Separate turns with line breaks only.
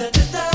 da, da, da.